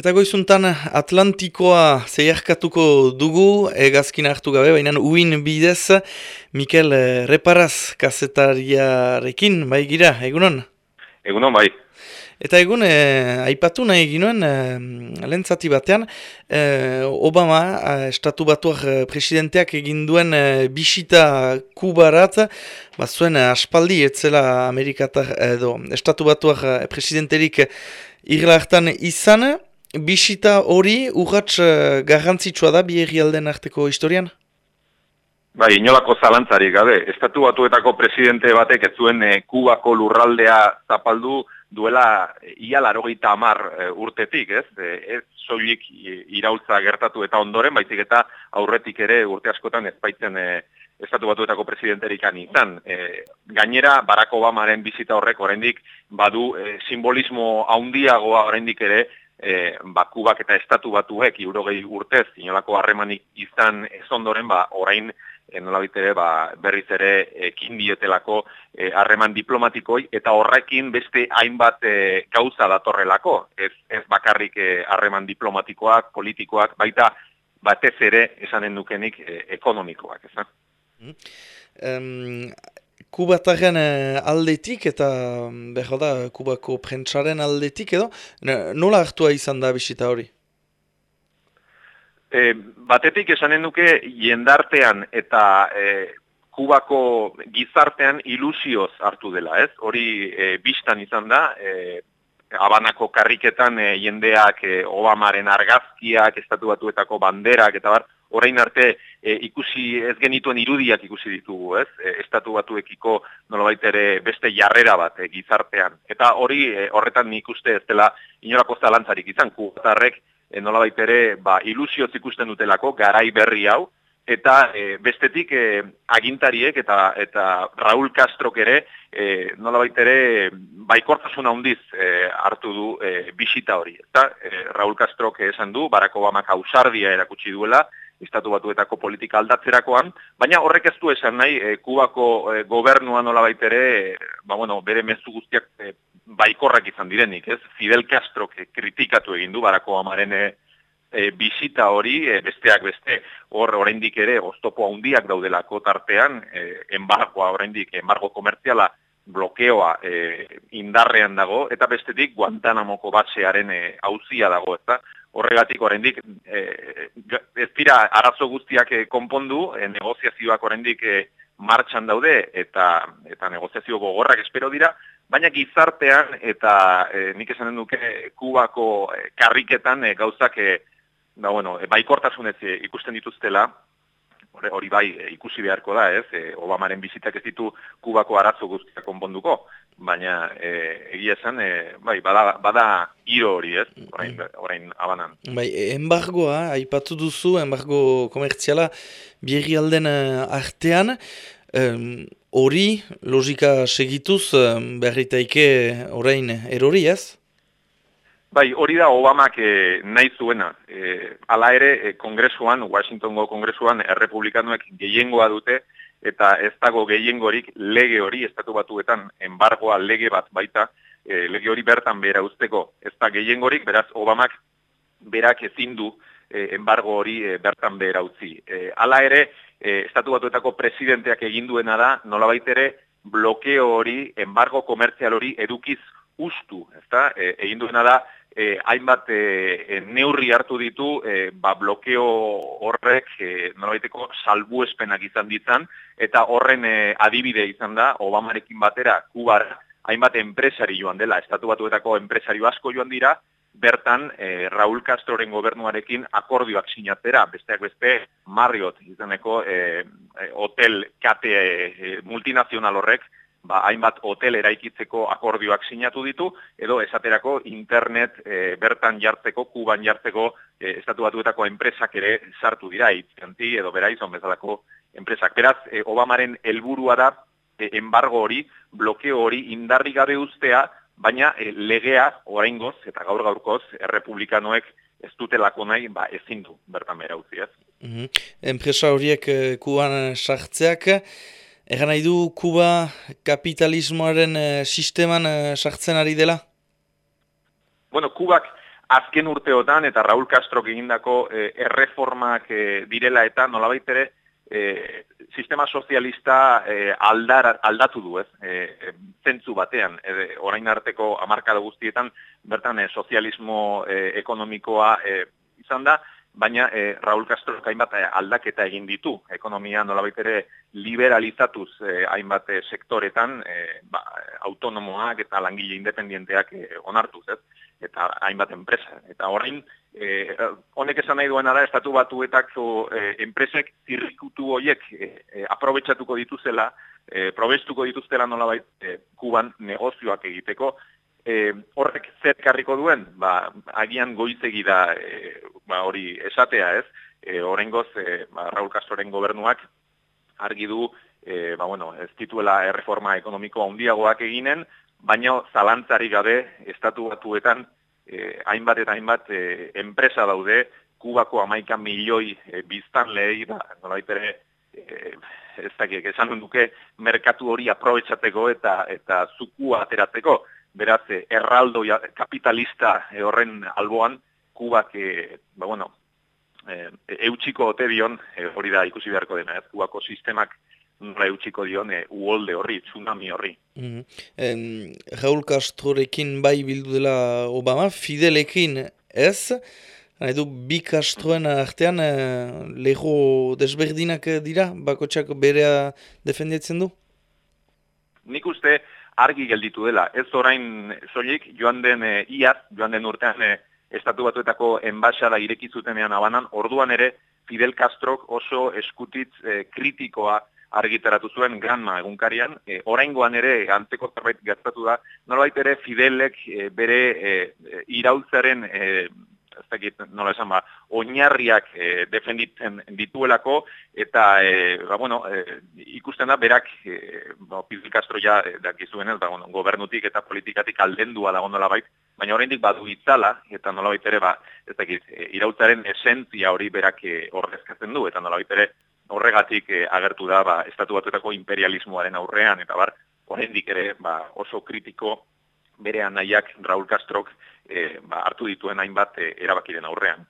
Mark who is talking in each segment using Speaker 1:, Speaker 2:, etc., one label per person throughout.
Speaker 1: Eta goizuntan Atlantikoa zeiarkatuko dugu, egazkin hartu gabe, baina uin bidez, Mikel eh, Reparaz kazetariarekin, bai gira, egunon?
Speaker 2: Egunon, bai.
Speaker 1: Eta egun, eh, aipatu nahi ginoen, eh, lentzati batean, eh, Obama, eh, estatu batuak eh, presidenteak egin duen eh, bisita kubarat, bat zuen eh, aspaldi, etzela Amerikatar, edo, estatu batuak eh, presidenterik irla hartan izan, bisita hori urratz uh, garrantzitsua da bi alden arteko historian?
Speaker 2: Bai, inolako zalantzari gabe. Estatu batuetako presidente batek ez zuen e, kubako lurraldea zapaldu duela e, ia larogeita amar e, urtetik, ez? E, ez soilik iraultza gertatu eta ondoren, baizik eta aurretik ere urte askotan ez baitzen e, estatu batuetako presidenterik izan. E, gainera, Barack Obamaren bizita horrek oraindik badu e, simbolismo haundiagoa oraindik ere e, ba, kubak eta estatu batuek irurogei urtez, inolako harremanik izan ez ondoren, ba, orain e, ere ba, berriz ere ekin dietelako e, harreman diplomatikoi, eta horrekin beste hainbat e, gauza datorrelako, ez, ez bakarrik e, harreman diplomatikoak, politikoak, baita batez ere esanen dukenik e, ekonomikoak, ez
Speaker 1: Um, Kubataren eh, aldetik eta mm, behar da Kubako prentsaren aldetik edo, nola hartua izan da bisita hori?
Speaker 2: E, batetik esanen duke jendartean eta e, Kubako gizartean ilusioz hartu dela, ez? Hori e, biztan izan da, e, abanako karriketan e, jendeak e, Obamaren argazkiak, estatu batuetako banderak eta bar, orain arte e, ikusi ez genituen irudiak ikusi ditugu, ez? E, estatu batuekiko nolabait ere beste jarrera bat e, gizartean. Eta hori e, horretan nik uste ez dela inolako zalantzarik izan, kubatarrek e, nolabait ere ba, ilusioz ikusten dutelako garai berri hau, eta bestetik agintariek eta eta Raul Castrok ere e, nolabait ere baikortasun handiz hartu du e, bisita hori. Eta Raul Castrok esan du Barack Obama ausardia erakutsi duela estatu batuetako politika aldatzerakoan, baina horrek ez du esan nahi, e, kubako e, gobernua nola baitere, e, ba, bueno, bere mezu guztiak e, baikorrak izan direnik, ez? Fidel Castro kritikatu egin du barako amaren e, bisita hori, e, besteak beste, hor oraindik ere, oztopo handiak daudelako tartean, e, embargoa oraindik, embargo komertziala, blokeoa e, indarrean dago, eta bestetik Guantanamoko batzearen e, hauzia dago, eta horregatik oraindik e, ez dira arazo guztiak e, konpondu, e, negoziazioak oraindik e, martxan daude eta eta negoziazio gogorrak espero dira, baina gizartean eta e, nik esanen duke Kubako e, karriketan e, gauzak e, ba bueno, e, baikortasunez e, ikusten dituztela, hori bai ikusi beharko da, ez? E, Obamaren bizitak ez ditu Kubako arazo guztiak konponduko, baina e, egia esan, e, bai, bada, bada iro hori, ez? Orain, orain abanan.
Speaker 1: Bai, embargoa, aipatu duzu, embargo komertziala, bierri alden uh, artean, hori, logika segituz, um, berritaike orain erori, ez?
Speaker 2: Bai, hori da Obamak e, nahi zuena. E, ala ere, e, kongresuan, Washingtongo kongresuan, errepublikanoek gehiengoa dute, eta ez dago gehiengorik lege hori, estatu batuetan, embargoa lege bat baita, e, lege hori bertan bera usteko. Ez da gehiengorik, beraz, Obamak berak ezin du e, embargo hori e, bertan bera utzi. E, ala ere, e, estatu batuetako presidenteak egin duena da, nola ere, blokeo hori, embargo komertzial hori edukiz ustu, ezta? E, egin duena da, e, hainbat e, neurri hartu ditu e, ba, blokeo horrek e, noraiteko salbuespenak izan ditzan eta horren e, adibide izan da Obamarekin batera Kubar hainbat enpresari joan dela, estatu batuetako enpresario asko joan dira, bertan e, Raul Castroren gobernuarekin akordioak sinatzera, besteak beste Marriott izaneko e, hotel kate e, multinazional horrek ba, hainbat hotel eraikitzeko akordioak sinatu ditu, edo esaterako internet e, bertan jartzeko, kuban jartzeko, e, estatu batuetako enpresak ere sartu dira, itzanti edo beraizon bezalako enpresak. Beraz, e, Obamaren helburua da, e, embargo hori, blokeo hori indarri gabe ustea, baina e, legea, oraingoz eta gaur gaurkoz, errepublikanoek ez dutelako nahi, ba, ezin du, bertan bera utzi, ez?
Speaker 1: Mm Enpresa horiek kuban sartzeak, Egan nahi du Kuba kapitalismoaren uh, sisteman uh, sartzen ari dela?
Speaker 2: Bueno, Kubak azken urteotan eta Raul Castro egindako e, erreformak e, direla eta nolabait ere e, sistema sozialista e, aldar, aldatu du ez, e, zentzu batean, e, orain arteko amarkada guztietan, bertan e, sozialismo e, ekonomikoa e, izan da, baina e, Raul Castro hainbat aldaketa egin ditu, ekonomia nolabait ere liberalizatuz e, hainbat sektoretan, e, ba, autonomoak eta langile independienteak e, onartuz, ez? eta hainbat enpresa. Eta orain, e, honek esan nahi duena da, estatu batuetako e, enpresek zirrikutu horiek e, e, aprobetsatuko dituzela, e, probestuko dituztela nolabait e, kuban negozioak egiteko, e, horrek zer karriko duen, ba, agian goizegi da e, ba, hori esatea ez, e, goz, e, ba, Raul Castroren gobernuak argi du, e, ba, bueno, ez tituela erreforma ekonomikoa handiagoak eginen, baina zalantzari gabe estatu batuetan eh, hainbat eta hainbat eh, enpresa daude kubako amaika milioi eh, biztan lehi da, nola ere eh, ez dakik, esan duke merkatu hori aprobetsateko eta eta zukua ateratzeko, beraz eh, erraldo kapitalista eh, horren alboan kubak, eh, ba bueno, eh, eutxiko ote dion, eh, hori da ikusi beharko dena, ez, kubako sistemak nola eutxiko dion e, uolde horri, tsunami horri.
Speaker 1: Mm -hmm. Raul Castrorekin bai bildu dela Obama, Fidelekin ez, nahi du bi Castroen artean e, leho desberdinak dira, bakotxak berea defendetzen du?
Speaker 2: Nik uste argi gelditu dela, ez orain soilik joan den e, iaz, joan den urtean e, estatu batuetako enbaixada irekizutenean abanan, orduan ere Fidel Castrok oso eskutitz e, kritikoa argitaratu zuen Granma egunkarian, e, oraingoan ere antzeko zerbait gertatu da, nolabait ere Fidelek e, bere e, iraultzaren e, ez dakit, nola esan ba, oinarriak e, defenditzen dituelako, eta, e, ba, bueno, e, ikusten da, berak, e, ba, Fidel Castro ja, e, dakizuen ez, ba, bueno, gobernutik eta politikatik aldendua dago nola bait, baina oraindik badu itzala, eta nola ere, ba, ez dakit, e, iraultzaren esentzia hori berak e, horrezkatzen du, eta nola ere, horregatik eh, agertu da ba, estatu batuetako imperialismoaren aurrean, eta bar, oraindik ere ba, oso kritiko bere anaiak Raul Castrok eh, ba, hartu dituen hainbat eh, erabakiren aurrean.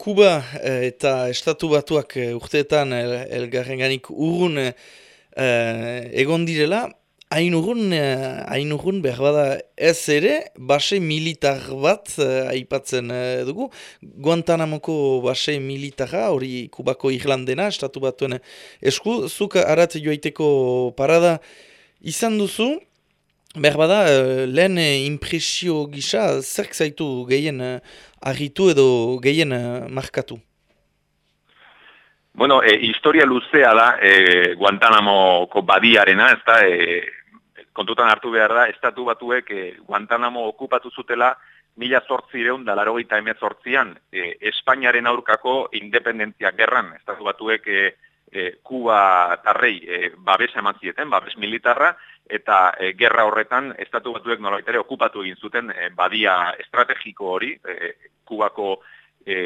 Speaker 1: Kuba eh, eta estatu batuak urteetan elgarren ganik urrun eh, egon direla, Hain urrun, hain behar bada ez ere, base militar bat aipatzen dugu. Guantanamoko base militara, hori kubako Irlandena, estatu batuen esku. Zuk arat joaiteko parada izan duzu, behar bada uh, lehen impresio gisa, zerk zaitu gehien uh, argitu edo gehien markatu?
Speaker 2: Bueno, e, historia luzea da e, Guantanamoko badiarena, ez da, e, kontutan hartu behar da, estatu batuek e, Guantanamo okupatu zutela mila zortzireun da laro gita emezortzian e, Espainiaren aurkako independentzia gerran, estatu batuek e, e, Kuba tarrei e, babes eman zieten, babes militarra, eta e, gerra horretan estatu batuek nolaitere okupatu egin zuten e, badia estrategiko hori, e, Kubako e,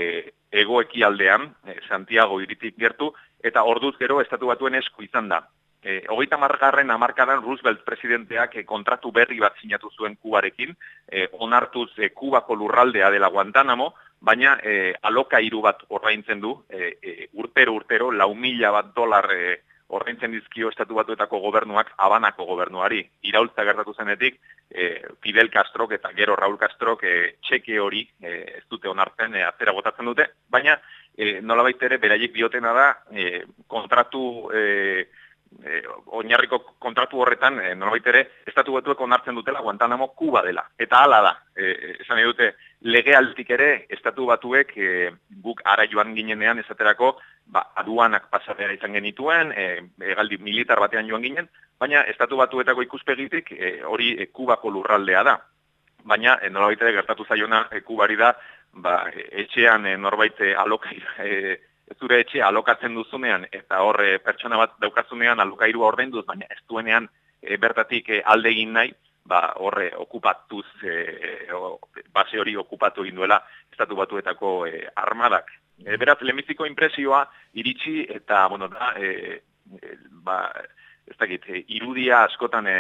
Speaker 2: egoeki aldean, e, Santiago iritik gertu, eta orduz gero estatu batuen esku izan da. E, hogeita margarren amarkadan Roosevelt presidenteak e, kontratu berri bat sinatu zuen kubarekin, e, onartuz e, kubako lurraldea dela Guantanamo, baina e, aloka hiru bat ordaintzen du, e, e, urtero urtero, lau mila bat dolar e, ordaintzen dizkio estatu batuetako gobernuak abanako gobernuari. Iraultza gertatu zenetik, e, Fidel Castrok eta gero Raul Castrok e, txeke hori e, ez dute onartzen, e, atzera botatzen dute, baina e, nola baitere beraiek biotena da e, kontratu... E, e, oinarriko kontratu horretan, e, nolabait ere, estatu betuek onartzen dutela Guantanamo Kuba dela. Eta hala da, e, esan dute, lege altik ere, estatu batuek e, guk ara joan ginenean esaterako, ba, aduanak pasatea izan genituen, e, egaldi militar batean joan ginen, baina estatu batuetako ikuspegitik e, hori e, Kubako lurraldea da. Baina, e, nolabait ere, gertatu zaiona e, Kubari da, ba, etxean e, norbait alokai, e, zure etxe alokatzen duzunean eta horre pertsona bat daukazunean alokairua ordainduz baina ez duenean e, bertatik e, alde egin nahi, ba horre okupatuz e, base hori okupatu egin duela estatu batuetako e, armadak. E, beraz, lemiziko impresioa iritsi eta, bueno, da, e, e, ba, ez dakit, e, irudia askotan, e,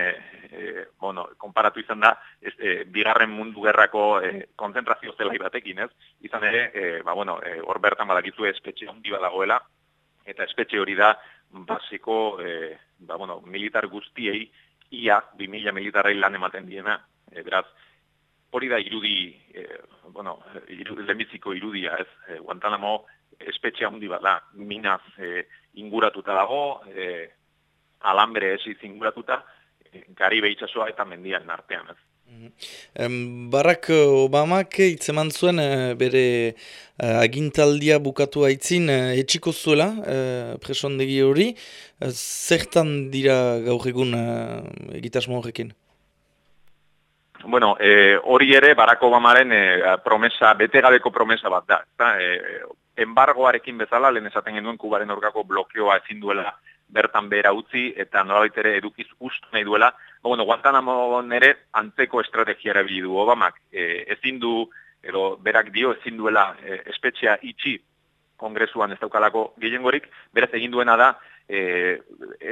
Speaker 2: e, bueno, konparatu izan da, ez, e, bigarren mundu gerrako e, konzentrazio zelai batekin, ez? Izan ere, e, ba, bueno, e, hor bertan badakizu espetxe handi badagoela, eta espetxe hori da, basiko, e, ba, bueno, militar guztiei, ia, 2000 militarrei lan ematen diena, e, beraz, hori da irudi, e, bueno, irudi, lehenbiziko irudia, ez? E, Guantanamo espetxe handi bada, minaz e, inguratuta dago, e, alambre ezi zinguratuta, eh, gari behitzasoa eta mendian artean. Ez.
Speaker 1: Mm Barack Obamak itzeman zuen eh, bere uh, agintaldia bukatu haitzin etxiko zuela presondegi hori. zertan dira gaur egun egitasmo horrekin?
Speaker 2: Bueno, hori ere Barack Obamaren promesa, betegabeko promesa bat da. Eta, embargoarekin bezala, lehen esaten genuen kubaren orgako blokeoa ezin duela bertan behera utzi eta nolabait ere edukiz ustu nahi duela. Ba, bueno, Guantanamo nere antzeko estrategia erabili du Obamak. E, ezin du, edo berak dio, ezin duela e, espetxea itxi kongresuan ez daukalako gehiengorik, beraz egin duena da e,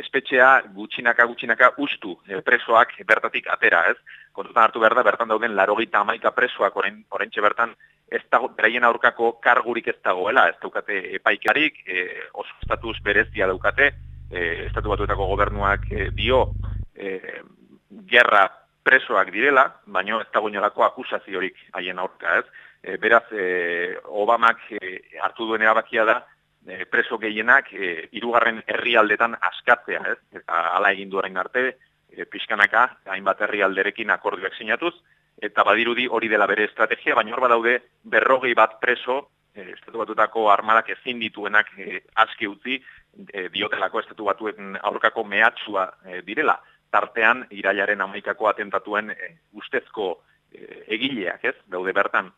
Speaker 2: espetxea gutxinaka gutxinaka ustu e, presoak bertatik atera, ez? Kontutan hartu behar da, bertan dauden larogita amaika presoak orain, bertan ez dago, beraien aurkako kargurik ez dagoela, ez daukate epaikarik, e, oso estatus berezia daukate, e, estatu batuetako gobernuak e, dio e, gerra presoak direla, baino ez dago inolako akusaziorik haien aurka, ez? E, beraz, e, Obamak e, hartu duen erabakia da, e, preso gehienak e, irugarren herrialdetan askatzea, ez? Eta hala egin duaren arte, e, pixkanaka, hainbat herrialderekin akordioak sinatuz, eta badirudi hori dela bere estrategia, baina hor badaude berrogei bat preso, e, estatu batutako armadak ezin dituenak e, aski utzi, e, diotelako estatu batuen aurkako mehatxua e, direla. Tartean, irailaren amaikako atentatuen e, ustezko e, egileak, ez? Daude bertan.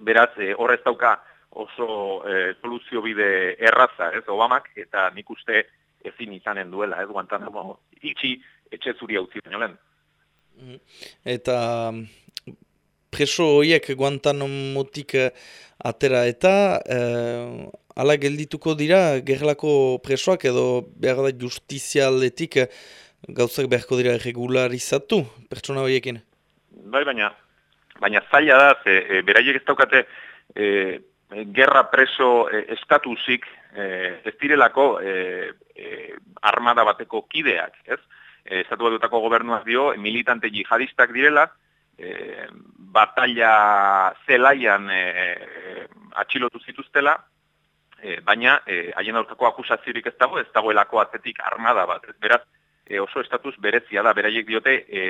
Speaker 2: Beraz, e, horrez dauka oso e, soluzio bide erraza, ez? Obamak, eta nik uste ezin izanen duela, ez? Guantanamo, itxi, etxe zuri hau ziren,
Speaker 1: mm-hmm. Eta preso horiek Guantanamotik atera eta ala geldituko dira gerlako presoak edo behar da justizialetik eh, gauzak beharko dira regularizatu pertsona horiekin?
Speaker 2: Bai, baina, baina zaila da, ze, e, beraiek ez daukate e, gerra preso e, estatusik e, ez direlako e, armada bateko kideak, ez? E, estatu batutako gobernuak dio, militante jihadistak direla, e, batalla zelaian e, atxilotu zituztela, e, baina e, haien aurkako akusaziorik ez dago, ez dagoelako atzetik armada bat. Ez beraz, e, oso estatus berezia da, beraiek diote e,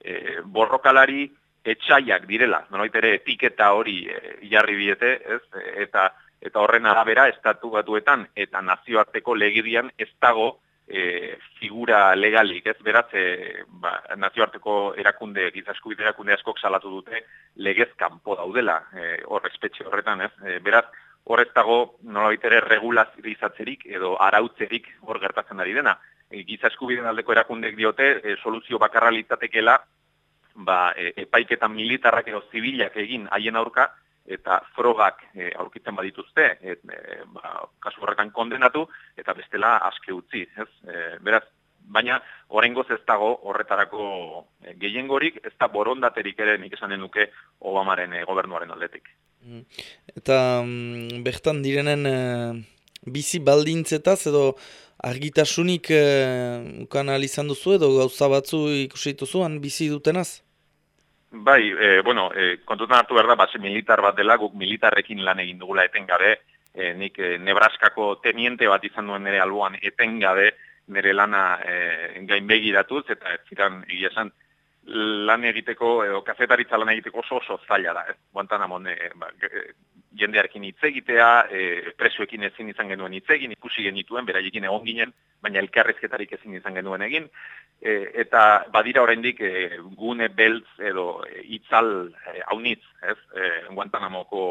Speaker 2: e, borrokalari etxaiak direla, nolait ere etiketa hori e, jarri diete, ez? eta eta horren arabera estatu batuetan eta nazioarteko legidian ez dago e, figura legalik, ez beraz, e, ba, nazioarteko erakunde, gizaskubite erakunde askok salatu dute legez kanpo daudela, e, hor espetxe horretan, ez? E, beraz, horrez dago nolabait ere regulazioizatzerik edo arautzerik hor gertatzen ari dena. E, giza eskubideen aldeko erakundek diote e, soluzio bakarra litzatekeela ba, e, epaiketan militarrak edo zibilak egin haien aurka eta frogak e, aurkitzen badituzte, et, e, ba, kasu horretan kondenatu eta bestela aske utzi. Ez? E, beraz, baina horrengoz ez dago horretarako e, gehiengorik, ez da borondaterik ere nik esanen nuke Obamaren e, gobernuaren aldetik.
Speaker 1: Eta um, bertan direnen uh, bizi baldintzetaz edo argitasunik uh, ukan duzu edo gauza batzu ikusi dituzuan bizi dutenaz?
Speaker 2: Bai, e, bueno, e, kontutan hartu behar da, base militar bat dela, guk militarrekin lan egin dugula etengabe, e, nik e, Nebraskako teniente bat izan duen nire alboan etengabe nire lana e, gainbegiratuz, eta ez ziren egia esan, lan egiteko, edo kafetaritza lan egiteko oso oso zaila da, ez? Guantanamo, e, ba, jendearekin hitz egitea, e, presoekin ezin izan genuen hitz egin, ikusi genituen, beraiekin egon ginen, baina elkarrezketarik ezin izan genuen egin, e, eta badira oraindik e, gune beltz edo e, itzal e, haunitz, ez? E, Guantanamoko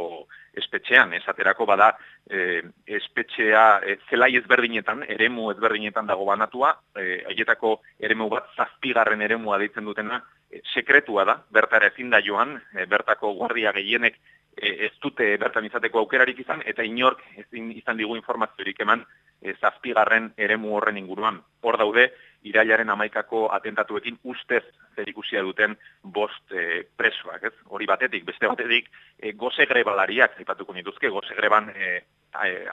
Speaker 2: espetxean, esaterako bada e, espetxea e, zelai ezberdinetan, eremu ezberdinetan dago banatua, e, aietako eremu bat zazpigarren eremua deitzen dutena, e, sekretua da, bertara ezin da joan, e, bertako guardia gehienek ez dute bertan izateko aukerarik izan, eta inork ezin izan digu informaziorik eman e, zazpigarren eremu horren inguruan. Hor daude, irailaren amaikako atentatuekin ustez zerikusia duten bost e, presoak, ez? Hori batetik, beste batetik, e, goze grebalariak, zipatuko nituzke, goze greban e,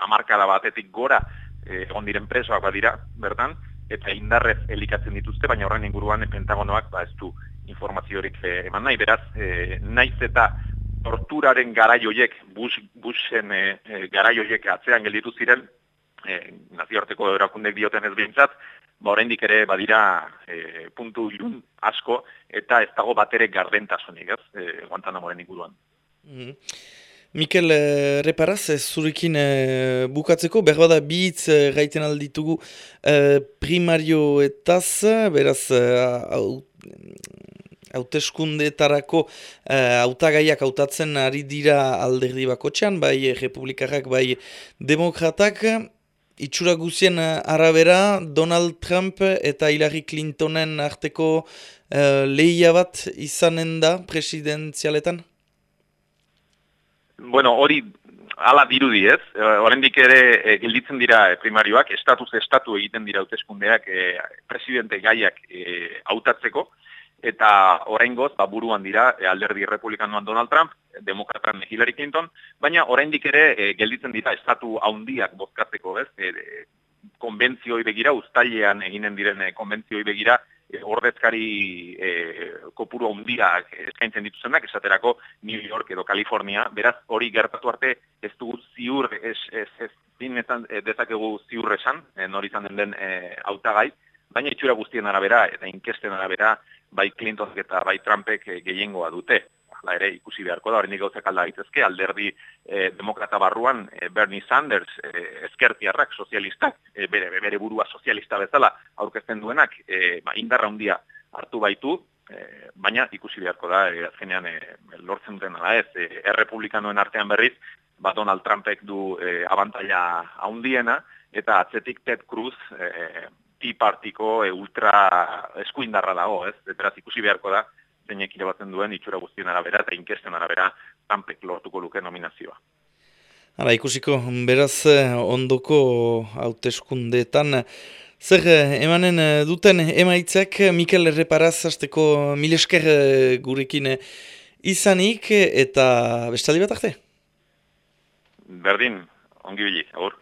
Speaker 2: amarkada batetik gora e, egon diren presoak badira, bertan, eta indarrez elikatzen dituzte, baina horren inguruan pentagonoak ba, ez du informaziorik e, eman nahi, beraz, e, naiz eta torturaren garaioiek, bus, busen e, garaioiek atzean gelditu ziren, e, nazioarteko erakundek dioten ez behintzat, ba oraindik ere badira e, puntu irun asko eta ez dago batere gardentasunik, ez? E, Guantanamoren inguruan.
Speaker 1: Mm Mikel, e, reparaz, ez zurekin e, bukatzeko, berbada bi hitz e, gaiten alditugu e, primarioetaz, beraz, e, hauteskundetarako hautagaiak hautatzen ari dira alderdi bakotxean, bai republikarrak, bai demokratak, itxura guzien eh, arabera, Donald Trump eta Hillary Clintonen arteko uh, lehia bat izanen da presidenzialetan?
Speaker 2: Bueno, hori ala dirudi ez, horrendik ere e, gelditzen dira primarioak, estatuz estatu egiten dira hauteskundeak e, presidente gaiak hautatzeko, eta oraingoz ba buruan dira e, alderdi republikanoan Donald Trump, demokratan Hillary Clinton, baina oraindik ere e, gelditzen dira estatu handiak bozkatzeko, ez? E, e, konbentzioi begira uztailean eginen diren e, konbentzioi begira e, ordezkari e, kopuru handiak eskaintzen dituzenak esaterako New York edo California, beraz hori gertatu arte ez du ziur ez ez ez dinetan dezakegu ziur esan, e, nori izan den den e, hautagai, baina itxura guztien arabera eta inkesten arabera bai Clinton eta bai Trumpek e, gehiengoa dute. Hala ere ikusi beharko da, hori gauzak alda gaitezke, alderdi e, demokrata barruan e, Bernie Sanders, e, eskertiarrak, sozialistak, e, bere, bere burua sozialista bezala aurkezten duenak, e, ba, indarra handia hartu baitu, e, baina ikusi beharko da, e, azkenean e, lortzen duten ala ez, e, errepublikanoen artean berriz, ba Donald Trumpek du e, abantaila handiena, eta atzetik Ted Cruz, e, Partiko e, ultra eskuindarra dago, ez? Beraz ikusi beharko da, zeinek irabatzen duen itxura guztien arabera eta inkesten arabera tanpek lortuko luke nominazioa.
Speaker 1: Hala, ikusiko, beraz eh, ondoko hauteskundeetan, zer eh, emanen eh, duten emaitzak Mikel Erreparaz hasteko milesker gurekin izanik eta bestaldi bat arte?
Speaker 2: Berdin, ongi bilik, agur.